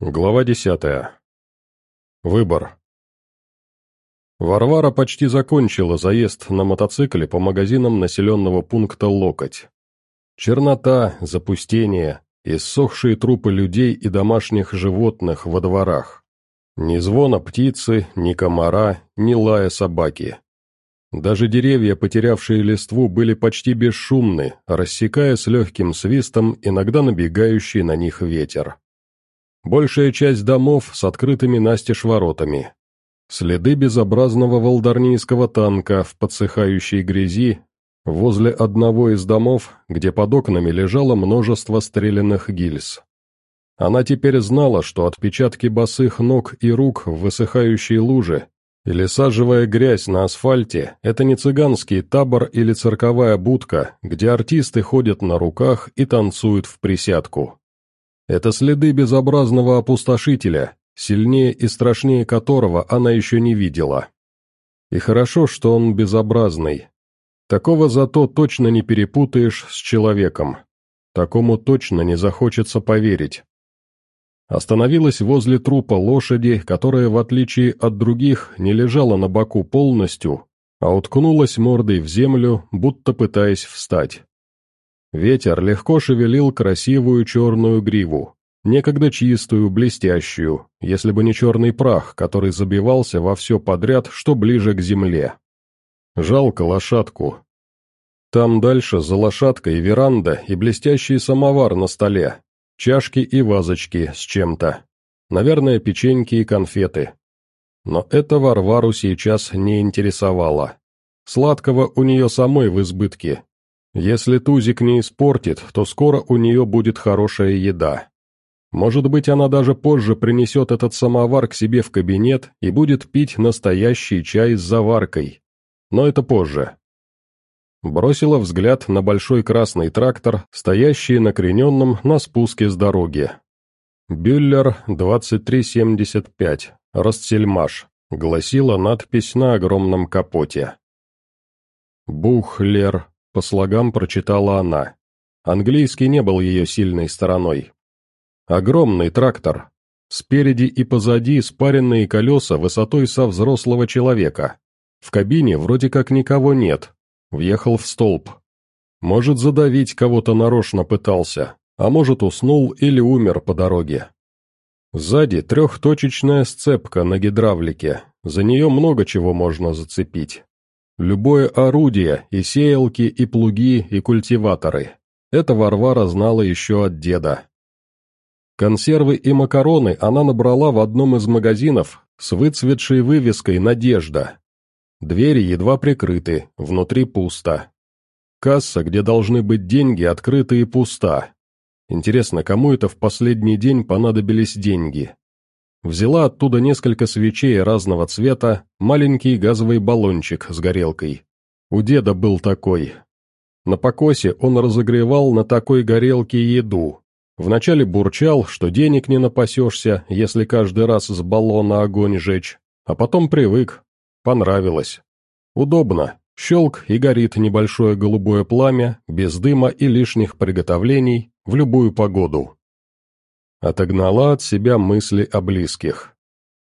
Глава десятая. Выбор. Варвара почти закончила заезд на мотоцикле по магазинам населенного пункта Локоть. Чернота, запустение, иссохшие трупы людей и домашних животных во дворах. Ни звона птицы, ни комара, ни лая собаки. Даже деревья, потерявшие листву, были почти бесшумны, рассекая с легким свистом иногда набегающий на них ветер. Большая часть домов с открытыми настежь воротами. Следы безобразного волдарнийского танка в подсыхающей грязи возле одного из домов, где под окнами лежало множество стрелянных гильз. Она теперь знала, что отпечатки босых ног и рук в высыхающей луже или сажевая грязь на асфальте – это не цыганский табор или цирковая будка, где артисты ходят на руках и танцуют в присядку. Это следы безобразного опустошителя, сильнее и страшнее которого она еще не видела. И хорошо, что он безобразный. Такого зато точно не перепутаешь с человеком. Такому точно не захочется поверить. Остановилась возле трупа лошади, которая, в отличие от других, не лежала на боку полностью, а уткнулась мордой в землю, будто пытаясь встать. Ветер легко шевелил красивую черную гриву, некогда чистую, блестящую, если бы не черный прах, который забивался во все подряд, что ближе к земле. Жалко лошадку. Там дальше за лошадкой веранда и блестящий самовар на столе, чашки и вазочки с чем-то. Наверное, печеньки и конфеты. Но это Варвару сейчас не интересовало. Сладкого у нее самой в избытке, если Тузик не испортит, то скоро у нее будет хорошая еда. Может быть, она даже позже принесет этот самовар к себе в кабинет и будет пить настоящий чай с заваркой. Но это позже. Бросила взгляд на большой красный трактор, стоящий накрененным на спуске с дороги. «Бюллер 2375, Ростсельмаш», — гласила надпись на огромном капоте. «Бухлер», по слогам прочитала она. Английский не был ее сильной стороной. Огромный трактор. Спереди и позади спаренные колеса высотой со взрослого человека. В кабине вроде как никого нет. Въехал в столб. Может, задавить кого-то нарочно пытался, а может, уснул или умер по дороге. Сзади трехточечная сцепка на гидравлике, за нее много чего можно зацепить. Любое орудие, и сеялки, и плуги, и культиваторы. Это Варвара знала еще от деда. Консервы и макароны она набрала в одном из магазинов с выцветшей вывеской «Надежда». Двери едва прикрыты, внутри пусто. Касса, где должны быть деньги, открыта и пуста. Интересно, кому это в последний день понадобились деньги? Взяла оттуда несколько свечей разного цвета, маленький газовый баллончик с горелкой. У деда был такой. На покосе он разогревал на такой горелке еду. Вначале бурчал, что денег не напасешься, если каждый раз с баллона огонь жечь, а потом привык. Понравилось. Удобно. Щелк и горит небольшое голубое пламя, без дыма и лишних приготовлений, в любую погоду. Отогнала от себя мысли о близких.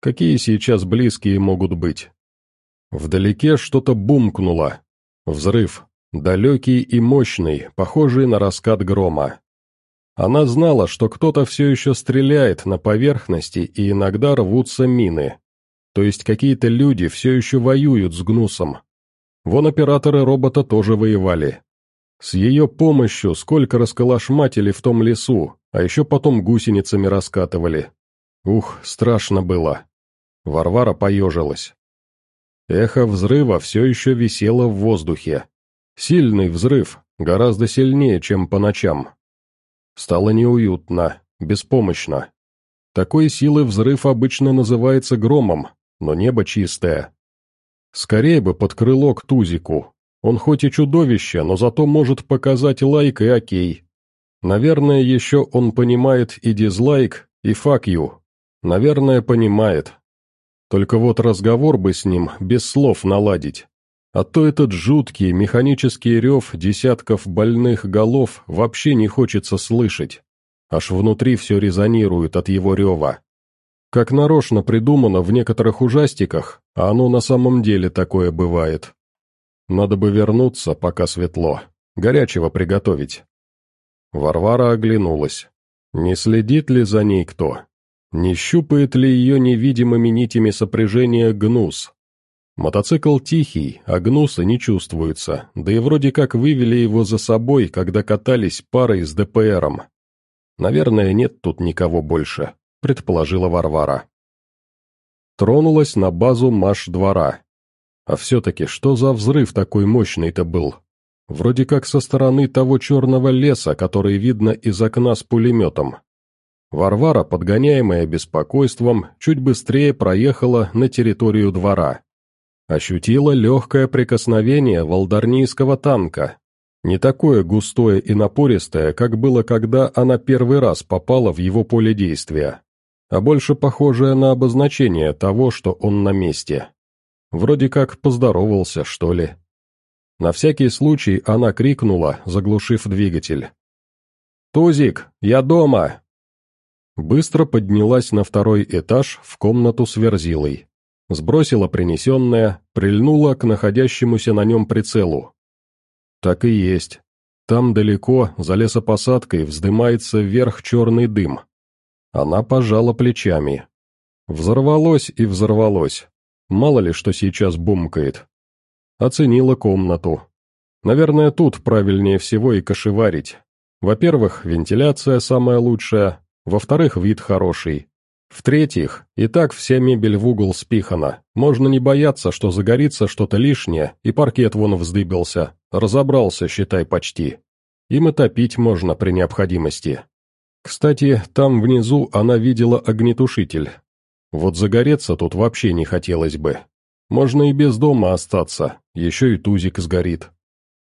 Какие сейчас близкие могут быть? Вдалеке что-то бумкнуло. Взрыв. Далекий и мощный, похожий на раскат грома. Она знала, что кто-то все еще стреляет на поверхности и иногда рвутся мины. То есть какие-то люди все еще воюют с гнусом. Вон операторы робота тоже воевали. С ее помощью сколько расколошматили в том лесу, а еще потом гусеницами раскатывали. Ух, страшно было. Варвара поежилась. Эхо взрыва все еще висело в воздухе. Сильный взрыв, гораздо сильнее, чем по ночам. Стало неуютно, беспомощно. Такой силы взрыв обычно называется громом, но небо чистое. Скорее бы под крыло к Тузику. Он хоть и чудовище, но зато может показать лайк и окей. Наверное, еще он понимает и дизлайк, и you. Наверное, понимает. Только вот разговор бы с ним без слов наладить. А то этот жуткий механический рев десятков больных голов вообще не хочется слышать. Аж внутри все резонирует от его рева. Как нарочно придумано в некоторых ужастиках, а оно на самом деле такое бывает. Надо бы вернуться, пока светло. Горячего приготовить. Варвара оглянулась. Не следит ли за ней кто? Не щупает ли ее невидимыми нитями сопряжения гнус? Мотоцикл тихий, а гнуса не чувствуется, да и вроде как вывели его за собой, когда катались парой с ДПРом. Наверное, нет тут никого больше, предположила Варвара. Тронулась на базу Маш-двора. А все-таки что за взрыв такой мощный-то был? Вроде как со стороны того черного леса, который видно из окна с пулеметом. Варвара, подгоняемая беспокойством, чуть быстрее проехала на территорию двора. Ощутила легкое прикосновение волдарнийского танка. Не такое густое и напористое, как было, когда она первый раз попала в его поле действия, а больше похожее на обозначение того, что он на месте. Вроде как поздоровался, что ли. На всякий случай она крикнула, заглушив двигатель. «Тузик, я дома!» Быстро поднялась на второй этаж в комнату с верзилой. Сбросила принесенное, прильнула к находящемуся на нем прицелу. Так и есть. Там далеко, за лесопосадкой, вздымается вверх черный дым. Она пожала плечами. Взорвалось и взорвалось. Мало ли, что сейчас бумкает. Оценила комнату. Наверное, тут правильнее всего и кошеварить. Во-первых, вентиляция самая лучшая, во-вторых, вид хороший. В-третьих, и так вся мебель в угол спихана, можно не бояться, что загорится что-то лишнее, и паркет вон вздыбился, разобрался, считай, почти. Им и топить можно при необходимости. Кстати, там внизу она видела огнетушитель. Вот загореться тут вообще не хотелось бы. Можно и без дома остаться, еще и тузик сгорит.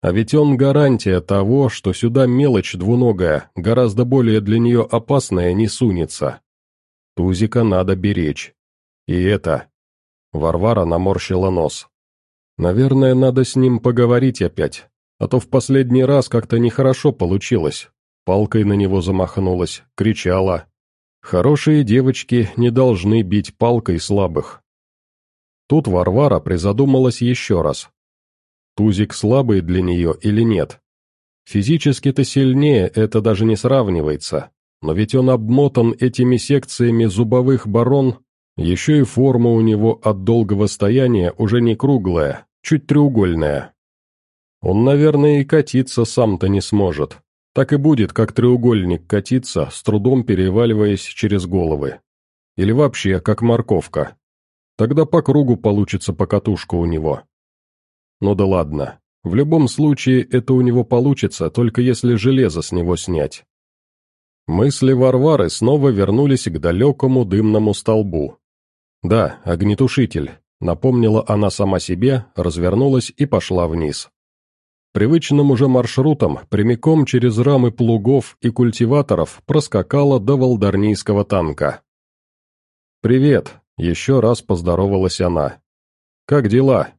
А ведь он гарантия того, что сюда мелочь двуногая, гораздо более для нее опасная, не сунется. Тузика надо беречь. И это... Варвара наморщила нос. Наверное, надо с ним поговорить опять, а то в последний раз как-то нехорошо получилось. Палкой на него замахнулась, кричала. Хорошие девочки не должны бить палкой слабых. Тут Варвара призадумалась еще раз. Тузик слабый для нее или нет? Физически-то сильнее это даже не сравнивается, но ведь он обмотан этими секциями зубовых барон, еще и форма у него от долгого стояния уже не круглая, чуть треугольная. Он, наверное, и катиться сам-то не сможет. Так и будет, как треугольник катиться, с трудом переваливаясь через головы. Или вообще, как морковка. Тогда по кругу получится покатушка у него. Ну да ладно. В любом случае, это у него получится, только если железо с него снять. Мысли Варвары снова вернулись к далекому дымному столбу. Да, огнетушитель, напомнила она сама себе, развернулась и пошла вниз. Привычным уже маршрутом, прямиком через рамы плугов и культиваторов, проскакала до волдарнийского танка. «Привет», еще раз поздоровалась она. «Как дела?»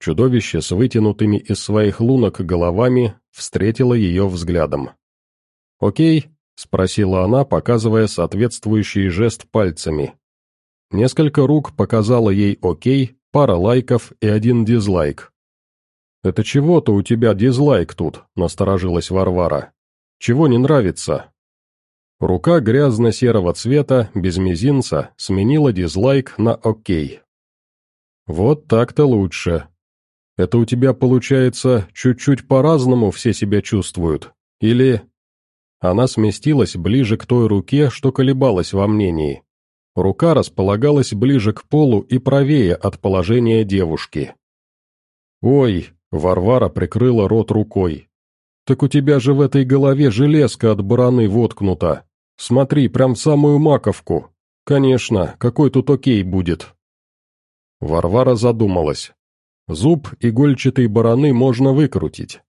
Чудовище с вытянутыми из своих лунок головами встретило ее взглядом. «Окей?» — спросила она, показывая соответствующий жест пальцами. Несколько рук показала ей «Окей», пара лайков и один дизлайк. «Это чего-то у тебя дизлайк тут», — насторожилась Варвара. «Чего не нравится?» Рука грязно-серого цвета, без мизинца, сменила дизлайк на «Окей». «Вот так-то лучше. Это у тебя, получается, чуть-чуть по-разному все себя чувствуют? Или...» Она сместилась ближе к той руке, что колебалась во мнении. Рука располагалась ближе к полу и правее от положения девушки. «Ой!» — Варвара прикрыла рот рукой. «Так у тебя же в этой голове железка от бараны воткнута. Смотри, прям самую маковку. Конечно, какой тут окей будет. Варвара задумалась. Зуб игольчатой бараны можно выкрутить.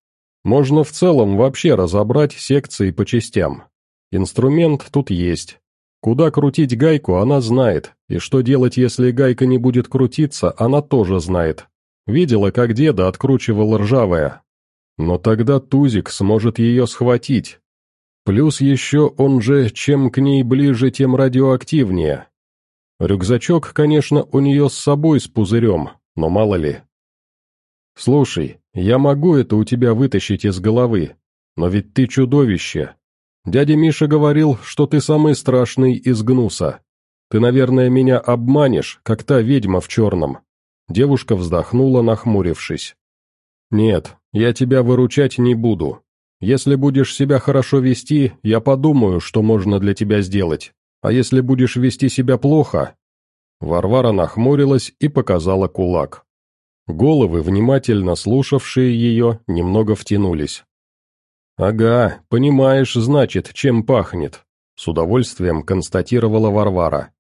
Можно в целом вообще разобрать секции по частям. Инструмент тут есть. Куда крутить гайку, она знает, и что делать, если гайка не будет крутиться, она тоже знает. Видела, как деда откручивал ржавое. Но тогда Тузик сможет ее схватить, Плюс еще он же, чем к ней ближе, тем радиоактивнее. Рюкзачок, конечно, у нее с собой с пузырем, но мало ли. «Слушай, я могу это у тебя вытащить из головы, но ведь ты чудовище. Дядя Миша говорил, что ты самый страшный из гнуса. Ты, наверное, меня обманешь, как та ведьма в черном». Девушка вздохнула, нахмурившись. «Нет, я тебя выручать не буду. Если будешь себя хорошо вести, я подумаю, что можно для тебя сделать. А если будешь вести себя плохо...» Варвара нахмурилась и показала кулак. Головы, внимательно слушавшие ее, немного втянулись. «Ага, понимаешь, значит, чем пахнет», — с удовольствием констатировала Варвара.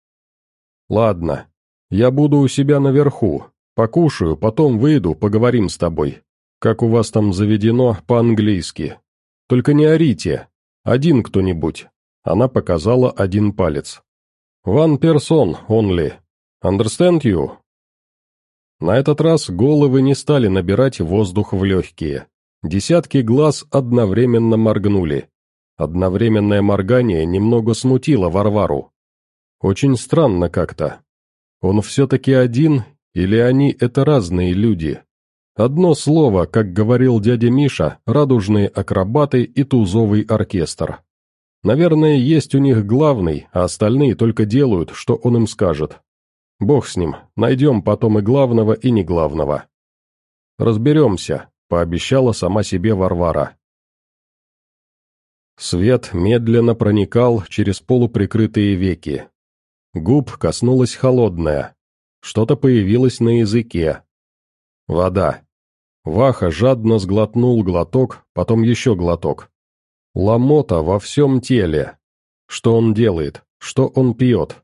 «Ладно, я буду у себя наверху, покушаю, потом выйду, поговорим с тобой. Как у вас там заведено по-английски. Только не орите, один кто-нибудь». Она показала один палец. «One person only. Understand you?» На этот раз головы не стали набирать воздух в легкие. Десятки глаз одновременно моргнули. Одновременное моргание немного смутило Варвару. Очень странно как-то. Он все-таки один, или они это разные люди? Одно слово, как говорил дядя Миша, радужные акробаты и тузовый оркестр. Наверное, есть у них главный, а остальные только делают, что он им скажет. Бог с ним, найдем потом и главного, и не главного. Разберемся, пообещала сама себе Варвара. Свет медленно проникал через полуприкрытые веки. Губ коснулась холодная. Что-то появилось на языке. Вода. Ваха жадно сглотнул глоток, потом еще глоток. Ломота во всем теле. Что он делает? Что он пьет?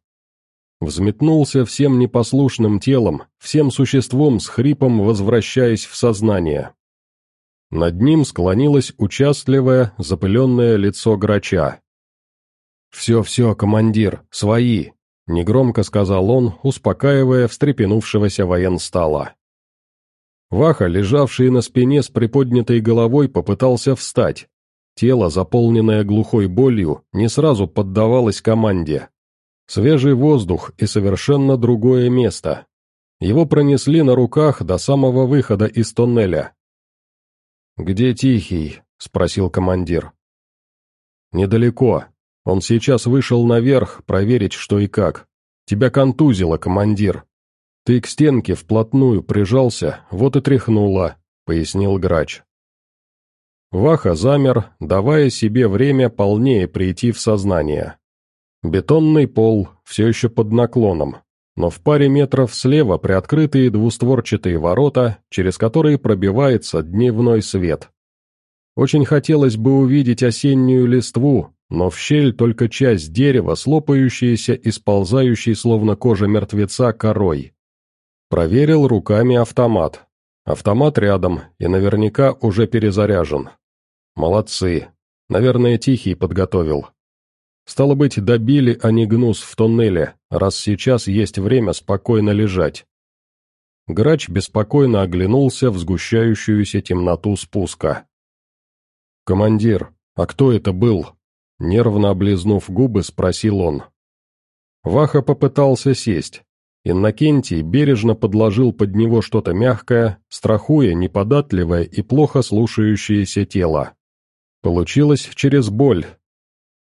Взметнулся всем непослушным телом, всем существом с хрипом возвращаясь в сознание. Над ним склонилось участливое, запыленное лицо грача. «Все-все, командир, свои!» — негромко сказал он, успокаивая встрепенувшегося военстала. Ваха, лежавший на спине с приподнятой головой, попытался встать. Тело, заполненное глухой болью, не сразу поддавалось команде. Свежий воздух и совершенно другое место. Его пронесли на руках до самого выхода из тоннеля. «Где Тихий?» — спросил командир. «Недалеко. Он сейчас вышел наверх проверить, что и как. Тебя контузило, командир. Ты к стенке вплотную прижался, вот и тряхнуло», — пояснил грач. Ваха замер, давая себе время полнее прийти в сознание. Бетонный пол, все еще под наклоном, но в паре метров слева приоткрытые двустворчатые ворота, через которые пробивается дневной свет. Очень хотелось бы увидеть осеннюю листву, но в щель только часть дерева, слопающаяся и сползающей, словно кожа мертвеца, корой. Проверил руками автомат. Автомат рядом и наверняка уже перезаряжен. Молодцы. Наверное, Тихий подготовил. Стало быть, добили они гнус в тоннеле, раз сейчас есть время спокойно лежать. Грач беспокойно оглянулся в сгущающуюся темноту спуска. «Командир, а кто это был?» Нервно облизнув губы, спросил он. Ваха попытался сесть. Иннокентий бережно подложил под него что-то мягкое, страхуя неподатливое и плохо слушающееся тело. Получилось через боль,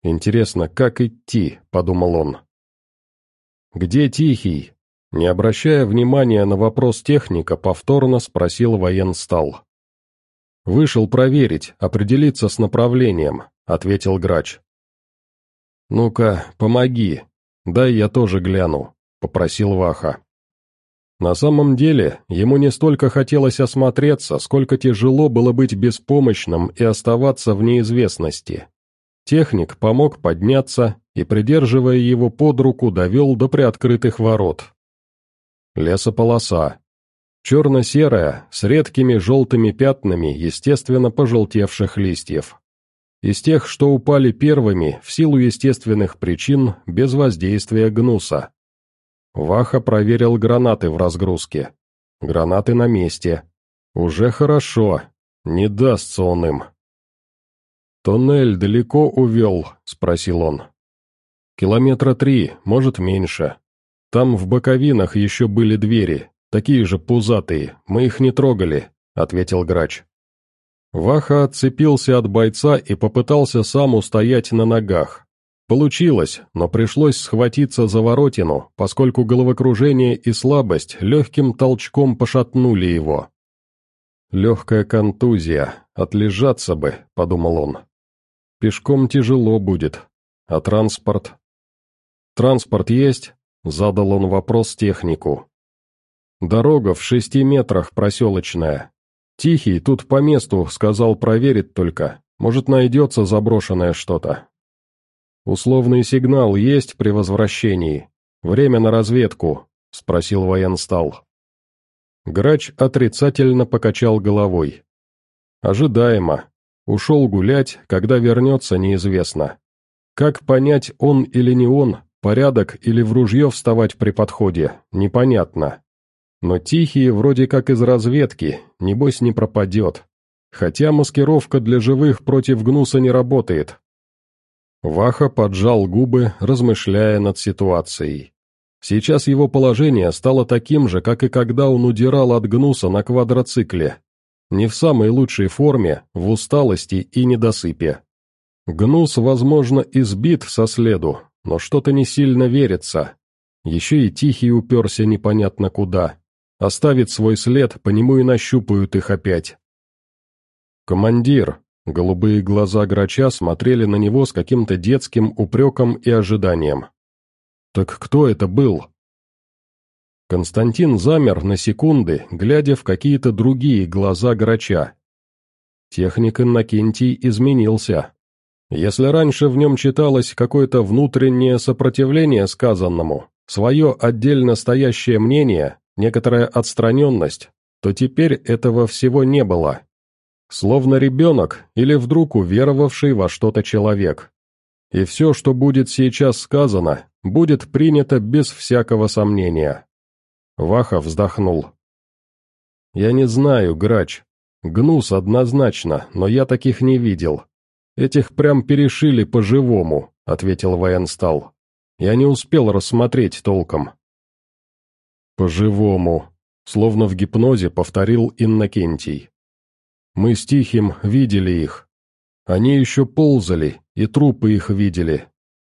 «Интересно, как идти?» — подумал он. «Где Тихий?» Не обращая внимания на вопрос техника, повторно спросил военстал. «Вышел проверить, определиться с направлением», — ответил грач. «Ну-ка, помоги, дай я тоже гляну», — попросил Ваха. На самом деле, ему не столько хотелось осмотреться, сколько тяжело было быть беспомощным и оставаться в неизвестности. Техник помог подняться и, придерживая его под руку, довел до приоткрытых ворот. Лесополоса. Черно-серая, с редкими желтыми пятнами, естественно, пожелтевших листьев. Из тех, что упали первыми, в силу естественных причин, без воздействия гнуса. Ваха проверил гранаты в разгрузке. Гранаты на месте. Уже хорошо. Не дастся он им. «Туннель далеко увел?» — спросил он. «Километра три, может, меньше. Там в боковинах еще были двери, такие же пузатые, мы их не трогали», — ответил грач. Ваха отцепился от бойца и попытался сам устоять на ногах. Получилось, но пришлось схватиться за воротину, поскольку головокружение и слабость легким толчком пошатнули его. «Легкая контузия, отлежаться бы», — подумал он. «Пешком тяжело будет. А транспорт?» «Транспорт есть?» — задал он вопрос технику. «Дорога в шести метрах проселочная. Тихий, тут по месту, сказал проверить только. Может, найдется заброшенное что-то». «Условный сигнал есть при возвращении? Время на разведку?» — спросил военстал. Грач отрицательно покачал головой. Ожидаемо. Ушел гулять, когда вернется, неизвестно. Как понять, он или не он, порядок или в ружье вставать при подходе, непонятно. Но Тихий вроде как из разведки, небось не пропадет. Хотя маскировка для живых против гнуса не работает. Ваха поджал губы, размышляя над ситуацией. Сейчас его положение стало таким же, как и когда он удирал от гнуса на квадроцикле. Не в самой лучшей форме, в усталости и недосыпе. Гнус, возможно, избит со следу, но что-то не сильно верится. Еще и Тихий уперся непонятно куда. Оставит свой след, по нему и нащупают их опять. «Командир!» Голубые глаза грача смотрели на него с каким-то детским упреком и ожиданием. «Так кто это был?» Константин замер на секунды, глядя в какие-то другие глаза грача. Техник Иннокентий изменился. Если раньше в нем читалось какое-то внутреннее сопротивление сказанному, свое отдельно стоящее мнение, некоторая отстраненность, то теперь этого всего не было. Словно ребенок или вдруг уверовавший во что-то человек. И все, что будет сейчас сказано, будет принято без всякого сомнения. Ваха вздохнул. «Я не знаю, грач. Гнус однозначно, но я таких не видел. Этих прям перешили по-живому», — ответил военстал. «Я не успел рассмотреть толком». «По-живому», — словно в гипнозе повторил Иннокентий. «Мы с Тихим видели их. Они еще ползали, и трупы их видели.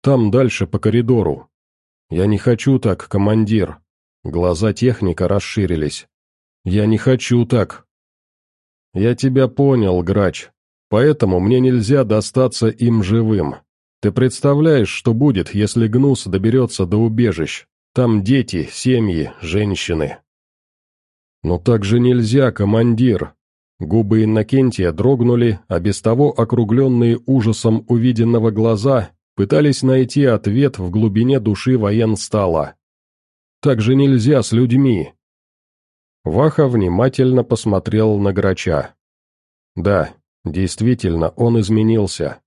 Там дальше по коридору. Я не хочу так, командир». Глаза техника расширились. «Я не хочу так». «Я тебя понял, грач. Поэтому мне нельзя достаться им живым. Ты представляешь, что будет, если Гнус доберется до убежищ? Там дети, семьи, женщины». «Но так же нельзя, командир», Губы Иннокентия дрогнули, а без того округленные ужасом увиденного глаза пытались найти ответ в глубине души военстала. «Так же нельзя с людьми!» Ваха внимательно посмотрел на Грача. Да, действительно, он изменился.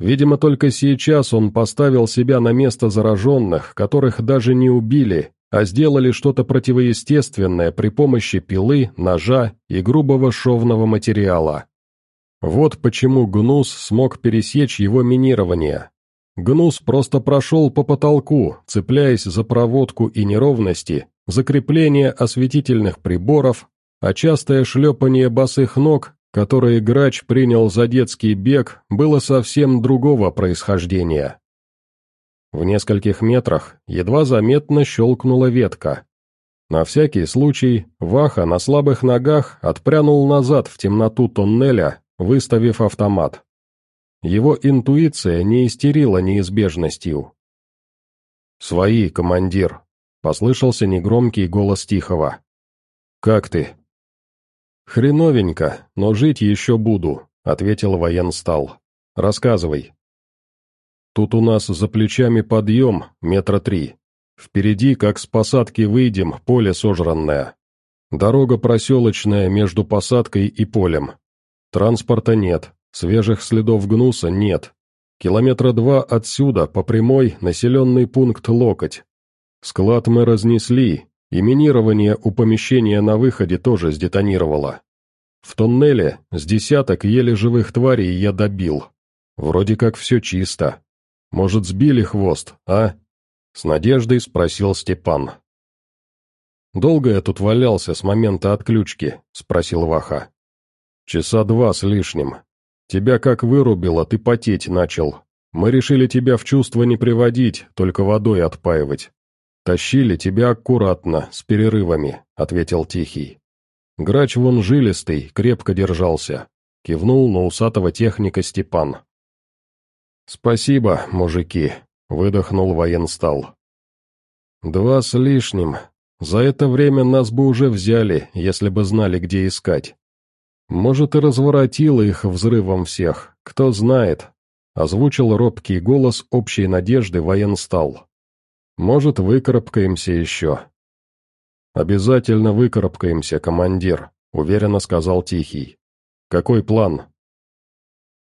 Видимо, только сейчас он поставил себя на место зараженных, которых даже не убили, а сделали что-то противоестественное при помощи пилы, ножа и грубого шовного материала. Вот почему Гнус смог пересечь его минирование. Гнус просто прошел по потолку, цепляясь за проводку и неровности, закрепление осветительных приборов, а частое шлепание босых ног, которые грач принял за детский бег, было совсем другого происхождения. В нескольких метрах едва заметно щелкнула ветка. На всякий случай Ваха на слабых ногах отпрянул назад в темноту тоннеля, выставив автомат. Его интуиция не истерила неизбежностью. «Свои, командир», — послышался негромкий голос Тихого. «Как ты?» «Хреновенько, но жить еще буду», — ответил военстал. «Рассказывай». Тут у нас за плечами подъем, метра три. Впереди, как с посадки выйдем, поле сожранное. Дорога проселочная между посадкой и полем. Транспорта нет, свежих следов гнуса нет. Километра два отсюда, по прямой, населенный пункт Локоть. Склад мы разнесли, и минирование у помещения на выходе тоже сдетонировало. В тоннеле с десяток еле живых тварей я добил, Вроде как все чисто. Может, сбили хвост, а?» С надеждой спросил Степан. «Долго я тут валялся с момента отключки?» — спросил Ваха. «Часа два с лишним. Тебя как вырубило, ты потеть начал. Мы решили тебя в чувство не приводить, только водой отпаивать. Тащили тебя аккуратно, с перерывами», — ответил Тихий. Грач вон жилистый, крепко держался. Кивнул на усатого техника Степан. «Спасибо, мужики», — выдохнул военстал. «Два с лишним. За это время нас бы уже взяли, если бы знали, где искать. Может, и разворотило их взрывом всех, кто знает», — озвучил робкий голос общей надежды военстал. «Может, выкарабкаемся еще». «Обязательно выкарабкаемся, командир», — уверенно сказал Тихий. «Какой план?»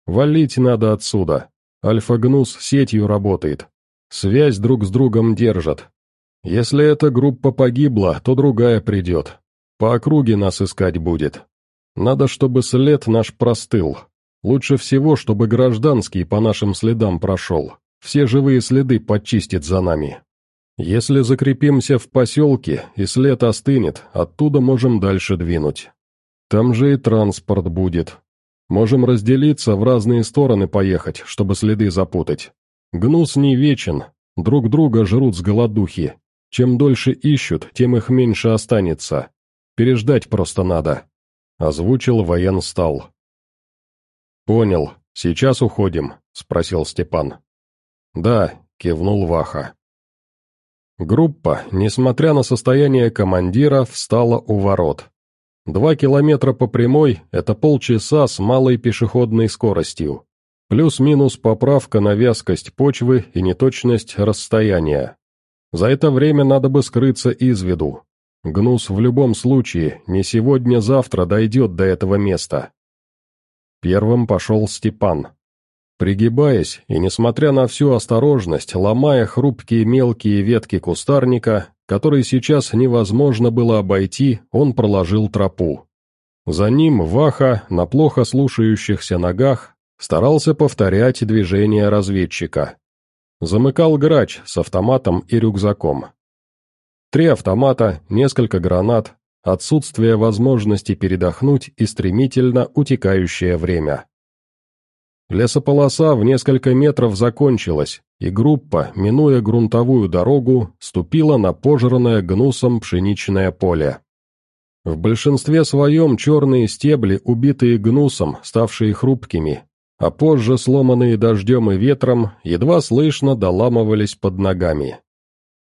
«Валить надо отсюда. Альфа-гнус сетью работает. Связь друг с другом держат. Если эта группа погибла, то другая придет. По округе нас искать будет. Надо, чтобы след наш простыл. Лучше всего, чтобы гражданский по нашим следам прошел. Все живые следы подчистит за нами. Если закрепимся в поселке, и след остынет, оттуда можем дальше двинуть. Там же и транспорт будет. Можем разделиться, в разные стороны поехать, чтобы следы запутать. Гнус не вечен, друг друга жрут с голодухи. Чем дольше ищут, тем их меньше останется. Переждать просто надо. Озвучил военстал. «Понял. Сейчас уходим?» — спросил Степан. «Да», — кивнул Ваха. Группа, несмотря на состояние командира, встала у ворот. Два километра по прямой – это полчаса с малой пешеходной скоростью. Плюс-минус поправка на вязкость почвы и неточность расстояния. За это время надо бы скрыться из виду. Гнус в любом случае не сегодня-завтра дойдет до этого места. Первым пошел Степан. Пригибаясь и, несмотря на всю осторожность, ломая хрупкие мелкие ветки кустарника, который сейчас невозможно было обойти, он проложил тропу. За ним Ваха, на плохо слушающихся ногах, старался повторять движения разведчика. Замыкал грач с автоматом и рюкзаком. Три автомата, несколько гранат, отсутствие возможности передохнуть и стремительно утекающее время. Лесополоса в несколько метров закончилась, и группа, минуя грунтовую дорогу, ступила на пожранное гнусом пшеничное поле. В большинстве своем черные стебли, убитые гнусом, ставшие хрупкими, а позже сломанные дождем и ветром, едва слышно доламывались под ногами.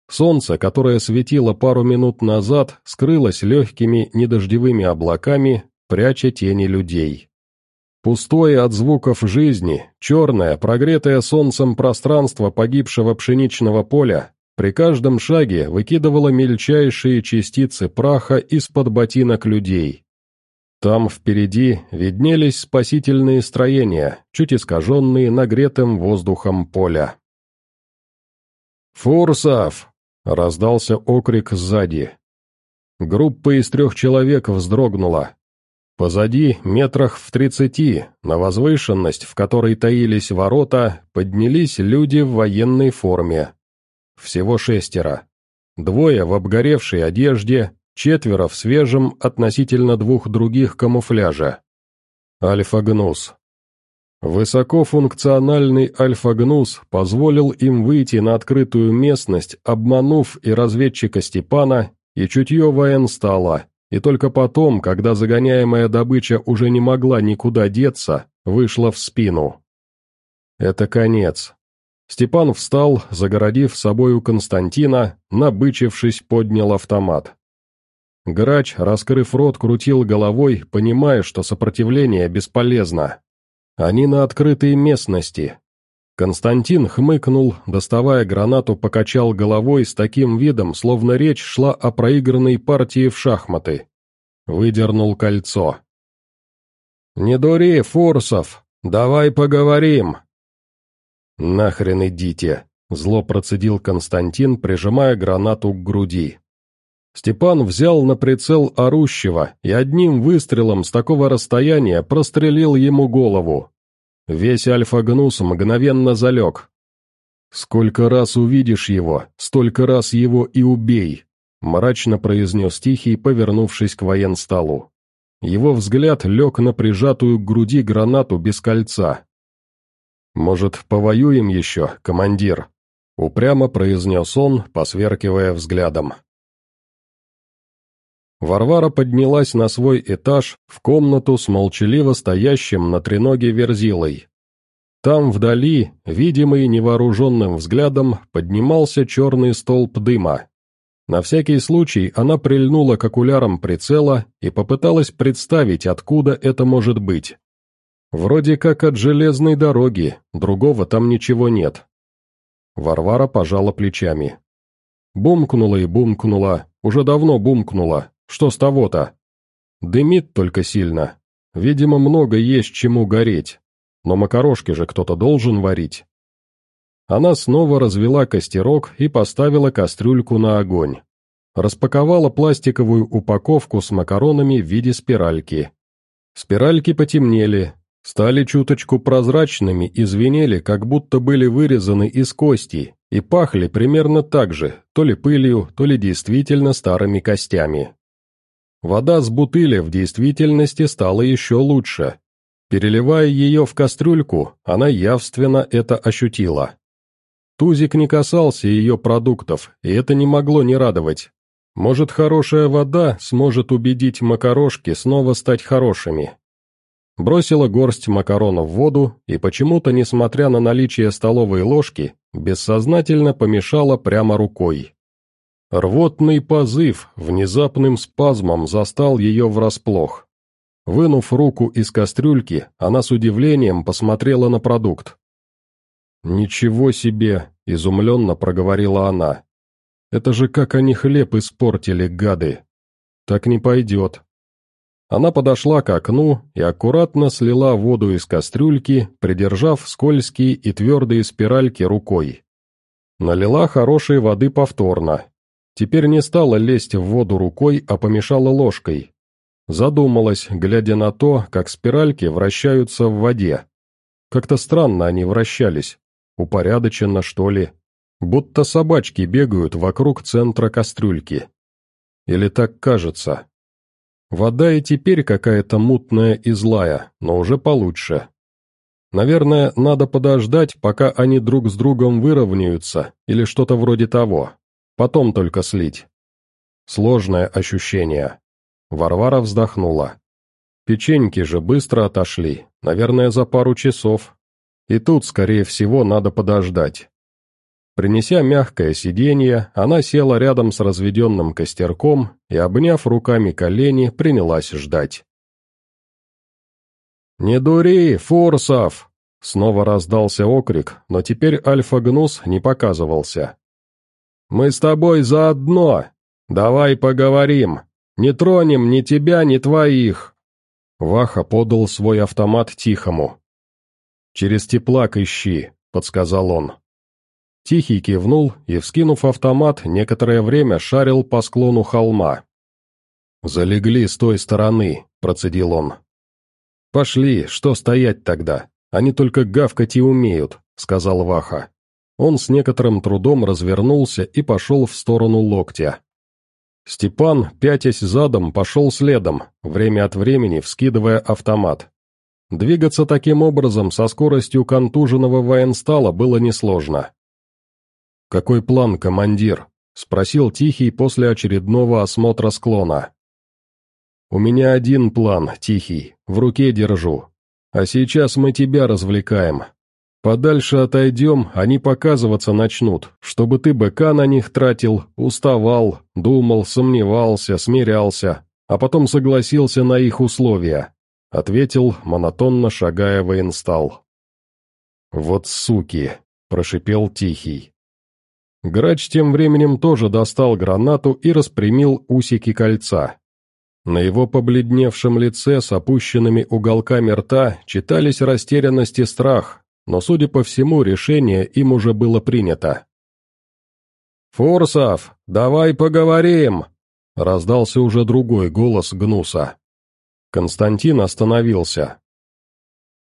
Солнце, которое светило пару минут назад, скрылось легкими недождевыми облаками, пряча тени людей. Пустое от звуков жизни, черное, прогретое солнцем пространство погибшего пшеничного поля при каждом шаге выкидывало мельчайшие частицы праха из-под ботинок людей. Там впереди виднелись спасительные строения, чуть искаженные нагретым воздухом поля. «Фурсов!» — раздался окрик сзади. Группа из трех человек вздрогнула, Позади, метрах в тридцати, на возвышенность, в которой таились ворота, поднялись люди в военной форме. Всего шестеро. Двое в обгоревшей одежде, четверо в свежем относительно двух других камуфляже. Альфа-гнус. Высокофункциональный альфа-гнус позволил им выйти на открытую местность, обманув и разведчика Степана, и чутье военстала, и только потом, когда загоняемая добыча уже не могла никуда деться, вышла в спину. Это конец. Степан встал, загородив собою Константина, набычившись, поднял автомат. Грач, раскрыв рот, крутил головой, понимая, что сопротивление бесполезно. Они на открытой местности. Константин хмыкнул, доставая гранату, покачал головой с таким видом, словно речь шла о проигранной партии в шахматы. Выдернул кольцо. «Не дури, Фурсов! Давай поговорим!» «Нахрен идите!» — зло процедил Константин, прижимая гранату к груди. Степан взял на прицел орущего и одним выстрелом с такого расстояния прострелил ему голову. Весь альфа-гнус мгновенно залег. «Сколько раз увидишь его, столько раз его и убей», мрачно произнес Тихий, повернувшись к военстолу. Его взгляд лег на прижатую к груди гранату без кольца. «Может, повоюем еще, командир?» Упрямо произнес он, посверкивая взглядом. Варвара поднялась на свой этаж, в комнату с молчаливо стоящим на треноге верзилой. Там вдали, видимый невооруженным взглядом, поднимался черный столб дыма. На всякий случай она прильнула к окулярам прицела и попыталась представить, откуда это может быть. Вроде как от железной дороги, другого там ничего нет. Варвара пожала плечами. Бумкнула и бумкнула, уже давно бумкнула, что с того-то? Дымит только сильно. Видимо, много есть чему гореть. Но макарошки же кто-то должен варить. Она снова развела костерок и поставила кастрюльку на огонь. Распаковала пластиковую упаковку с макаронами в виде спиральки. Спиральки потемнели, стали чуточку прозрачными и звенели, как будто были вырезаны из кости, и пахли примерно так же, то ли пылью, то ли действительно старыми костями. Вода с бутыли в действительности стала еще лучше. Переливая ее в кастрюльку, она явственно это ощутила. Тузик не касался ее продуктов, и это не могло не радовать. Может, хорошая вода сможет убедить макарошки снова стать хорошими. Бросила горсть макарона в воду и почему-то, несмотря на наличие столовой ложки, бессознательно помешала прямо рукой. Рвотный позыв внезапным спазмом застал ее врасплох. Вынув руку из кастрюльки, она с удивлением посмотрела на продукт. «Ничего себе!» — изумленно проговорила она. «Это же как они хлеб испортили, гады! Так не пойдет!» Она подошла к окну и аккуратно слила воду из кастрюльки, придержав скользкие и твердые спиральки рукой. Налила хорошей воды повторно, Теперь не стала лезть в воду рукой, а помешала ложкой. Задумалась, глядя на то, как спиральки вращаются в воде. Как-то странно они вращались. Упорядоченно, что ли. Будто собачки бегают вокруг центра кастрюльки. Или так кажется. Вода и теперь какая-то мутная и злая, но уже получше. Наверное, надо подождать, пока они друг с другом выровняются, или что-то вроде того. Потом только слить. Сложное ощущение. Варвара вздохнула. Печеньки же быстро отошли, наверное, за пару часов. И тут, скорее всего, надо подождать. Принеся мягкое сиденье, она села рядом с разведенным костерком и, обняв руками колени, принялась ждать. «Не дури, Фурсов!» Снова раздался окрик, но теперь Альфа-Гнус не показывался. Мы с тобой заодно. Давай поговорим. Не тронем ни тебя, ни твоих». Ваха подал свой автомат Тихому. «Через теплак ищи», — подсказал он. Тихий кивнул и, вскинув автомат, некоторое время шарил по склону холма. «Залегли с той стороны», — процедил он. «Пошли, что стоять тогда? Они только гавкать и умеют», — сказал Ваха. Он с некоторым трудом развернулся и пошел в сторону локтя. Степан, пятясь задом, пошел следом, время от времени вскидывая автомат. Двигаться таким образом со скоростью контуженного военстала было несложно. «Какой план, командир?» — спросил Тихий после очередного осмотра склона. «У меня один план, Тихий, в руке держу. А сейчас мы тебя развлекаем, Подальше отойдем, они показываться начнут, чтобы ты быка на них тратил, уставал, думал, сомневался, смирялся, а потом согласился на их условия», — ответил, монотонно шагая военстал. «Вот суки!» — прошипел Тихий. Грач тем временем тоже достал гранату и распрямил усики кольца. На его побледневшем лице с опущенными уголками рта читались растерянность и страх, но, судя по всему, решение им уже было принято. «Фурсов, давай поговорим!» — раздался уже другой голос Гнуса. Константин остановился.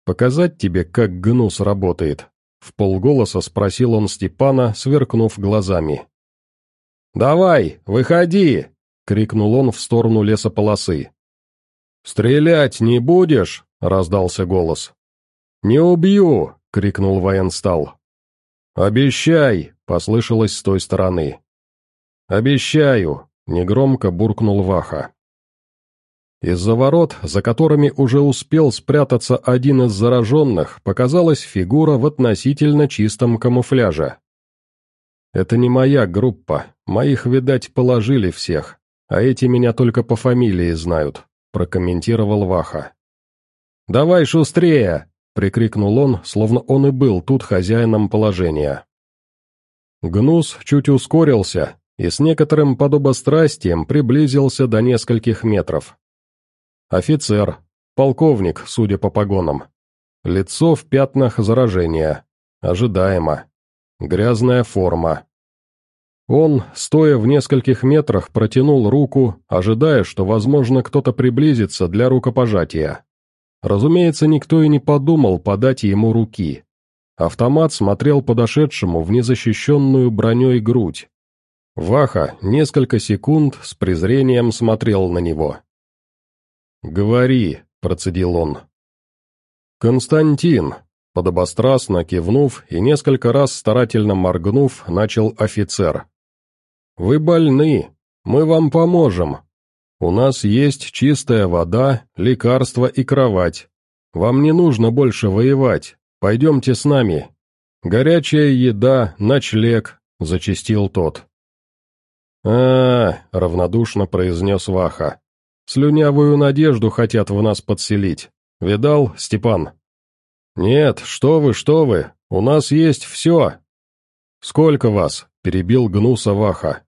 показать тебе, как гнус работает?» В полголоса спросил он Степана, сверкнув глазами. «Давай, выходи!» — крикнул он в сторону лесополосы. «Стрелять не будешь?» — раздался голос. «Не убью!» — крикнул военстал. «Обещай!» — послышалось с той стороны. «Обещаю!» — негромко буркнул Ваха. Из-за ворот, за которыми уже успел спрятаться один из зараженных, показалась фигура в относительно чистом камуфляже. «Это не моя группа, моих, видать, положили всех, а эти меня только по фамилии знают», — прокомментировал Ваха. «Давай шустрее!» — прикрикнул он, словно он и был тут хозяином положения. Гнус чуть ускорился и с некоторым подобострастием приблизился до нескольких метров. Офицер, полковник, судя по погонам. Лицо в пятнах заражения. Ожидаемо. Грязная форма. Он, стоя в нескольких метрах, протянул руку, ожидая, что, возможно, кто-то приблизится для рукопожатия. Разумеется, никто и не подумал подать ему руки. Автомат смотрел подошедшему в незащищенную броней грудь. Ваха несколько секунд с презрением смотрел на него. «Говори», — процедил он. «Константин», — подобострастно кивнув и несколько раз старательно моргнув, начал офицер. «Вы больны, мы вам поможем. У нас есть чистая вода, лекарства и кровать. Вам не нужно больше воевать, пойдемте с нами. Горячая еда, ночлег», — зачистил тот. а, -а, -а равнодушно произнес Ваха. Слюнявую надежду хотят в нас подселить. Видал, Степан? Нет, что вы, что вы, у нас есть все. Сколько вас? Перебил Гнуса Ваха.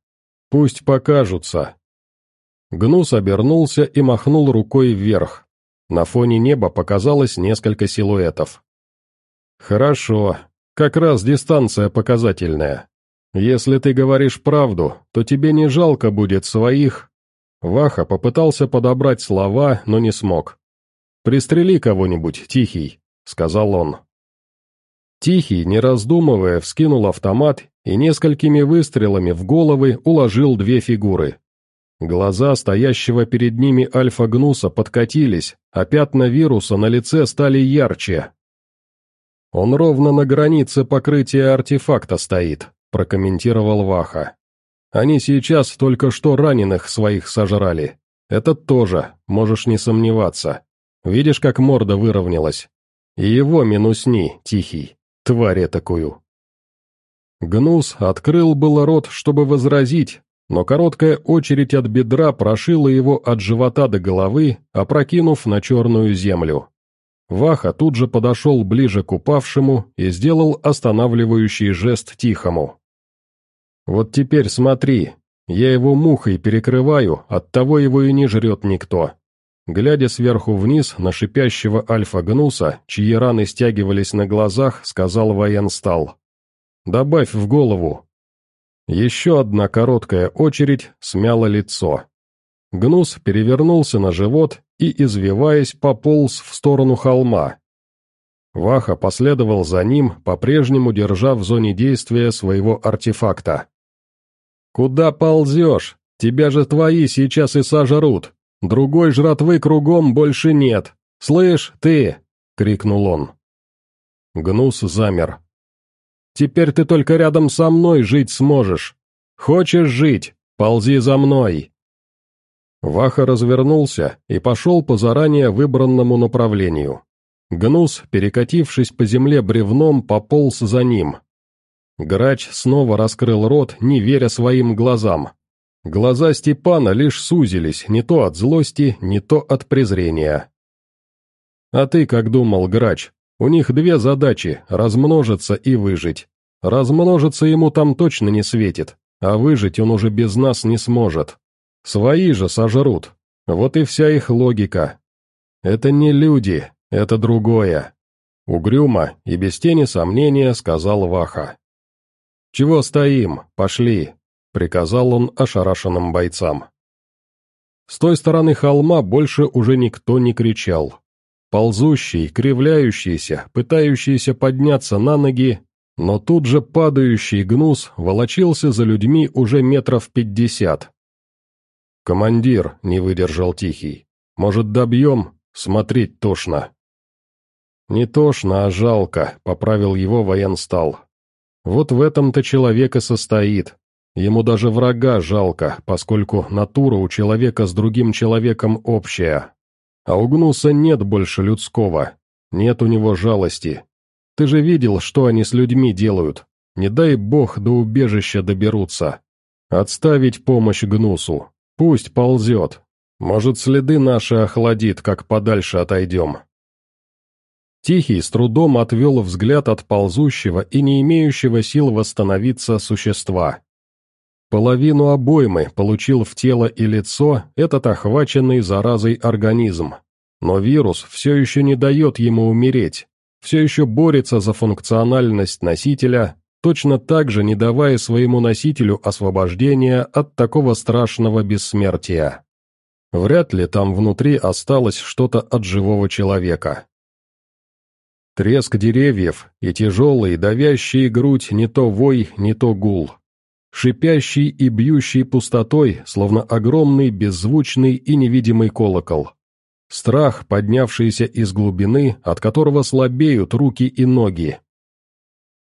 Пусть покажутся. Гнус обернулся и махнул рукой вверх. На фоне неба показалось несколько силуэтов. «Хорошо, как раз дистанция показательная. Если ты говоришь правду, то тебе не жалко будет своих, Ваха попытался подобрать слова, но не смог. «Пристрели кого-нибудь, Тихий», — сказал он. Тихий, не раздумывая, вскинул автомат и несколькими выстрелами в головы уложил две фигуры. Глаза стоящего перед ними альфа-гнуса подкатились, а пятна вируса на лице стали ярче. «Он ровно на границе покрытия артефакта стоит», — прокомментировал Ваха. Они сейчас только что раненых своих сожрали. Этот тоже, можешь не сомневаться. Видишь, как морда выровнялась? И его минусни, тихий, тварь такую. Гнус открыл было рот, чтобы возразить, но короткая очередь от бедра прошила его от живота до головы, опрокинув на черную землю. Ваха тут же подошел ближе к упавшему и сделал останавливающий жест тихому. Вот теперь смотри, я его мухой перекрываю, оттого его и не жрет никто. Глядя сверху вниз на шипящего альфа-гнуса, чьи раны стягивались на глазах, сказал военстал. «Добавь в голову». Еще одна короткая очередь смяла лицо. Гнус перевернулся на живот и, извиваясь, пополз в сторону холма. Ваха последовал за ним, по-прежнему держа в зоне действия своего артефакта. «Куда ползешь? Тебя же твои сейчас и сожрут. Другой жратвы кругом больше нет. Слышь, ты!» — крикнул он. Гнус замер. «Теперь ты только рядом со мной жить сможешь. Хочешь жить? Ползи за мной!» Ваха развернулся и пошел по заранее выбранному направлению. Гнус, перекатившись по земле бревном, пополз за ним, Грач снова раскрыл рот, не веря своим глазам. Глаза Степана лишь сузились, не то от злости, не то от презрения. «А ты как думал, Грач? У них две задачи – размножиться и выжить. Размножиться ему там точно не светит, а выжить он уже без нас не сможет. Свои же сожрут. Вот и вся их логика. Это не люди, это другое». Угрюмо и без тени сомнения сказал Ваха. «Чего стоим? Пошли!» — приказал он ошарашенным бойцам. С той стороны холма больше уже никто не кричал. Ползущий, кривляющийся, пытающийся подняться на ноги, но тут же падающий гнус волочился за людьми уже метров пятьдесят. «Командир», — не выдержал Тихий, — «может, добьем? Смотреть тошно». «Не тошно, а жалко», — поправил его военстал. «Вот в этом-то человек и состоит. Ему даже врага жалко, поскольку натура у человека с другим человеком общая. А у Гнуса нет больше людского, нет у него жалости, ты же видел, что они с людьми делают. Не дай бог до убежища доберутся. Отставить помощь Гнусу. Пусть ползет. Может, следы наши охладит, как подальше отойдем. Тихий с трудом отвел взгляд от ползущего и не имеющего сил восстановиться существа. Половину обоймы получил в тело и лицо этот охваченный заразой организм. Но вирус все еще не дает ему умереть, все еще борется за функциональность носителя, точно так же не давая своему носителю освобождения от такого страшного бессмертия. Вряд ли там внутри осталось что-то от живого человека. Треск деревьев и тяжелый, давящий грудь не то вой, не то гул. Шипящий и бьющий пустотой, словно огромный, беззвучный и невидимый колокол. Страх, поднявшийся из глубины, от которого слабеют руки и ноги.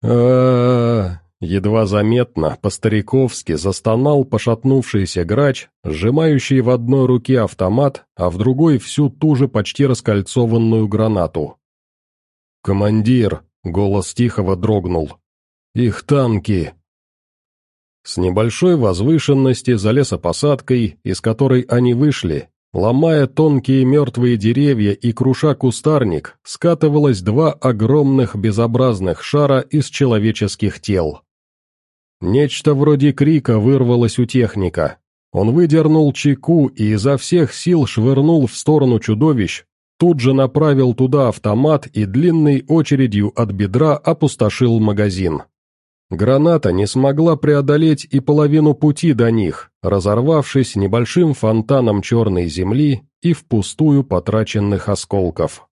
а, Едва заметно, по-стариковски застонал пошатнувшийся грач, сжимающий в одной руке автомат, а в другой всю ту же почти раскольцованную гранату. «Командир!» — голос Тихого дрогнул. «Их танки!» С небольшой возвышенности за лесопосадкой, из которой они вышли, Ломая тонкие мертвые деревья и круша кустарник, скатывалось два огромных безобразных шара из человеческих тел. Нечто вроде крика вырвалось у техника. Он выдернул чеку и изо всех сил швырнул в сторону чудовищ, тут же направил туда автомат и длинной очередью от бедра опустошил магазин. Граната не смогла преодолеть и половину пути до них, разорвавшись небольшим фонтаном черной земли и впустую потраченных осколков.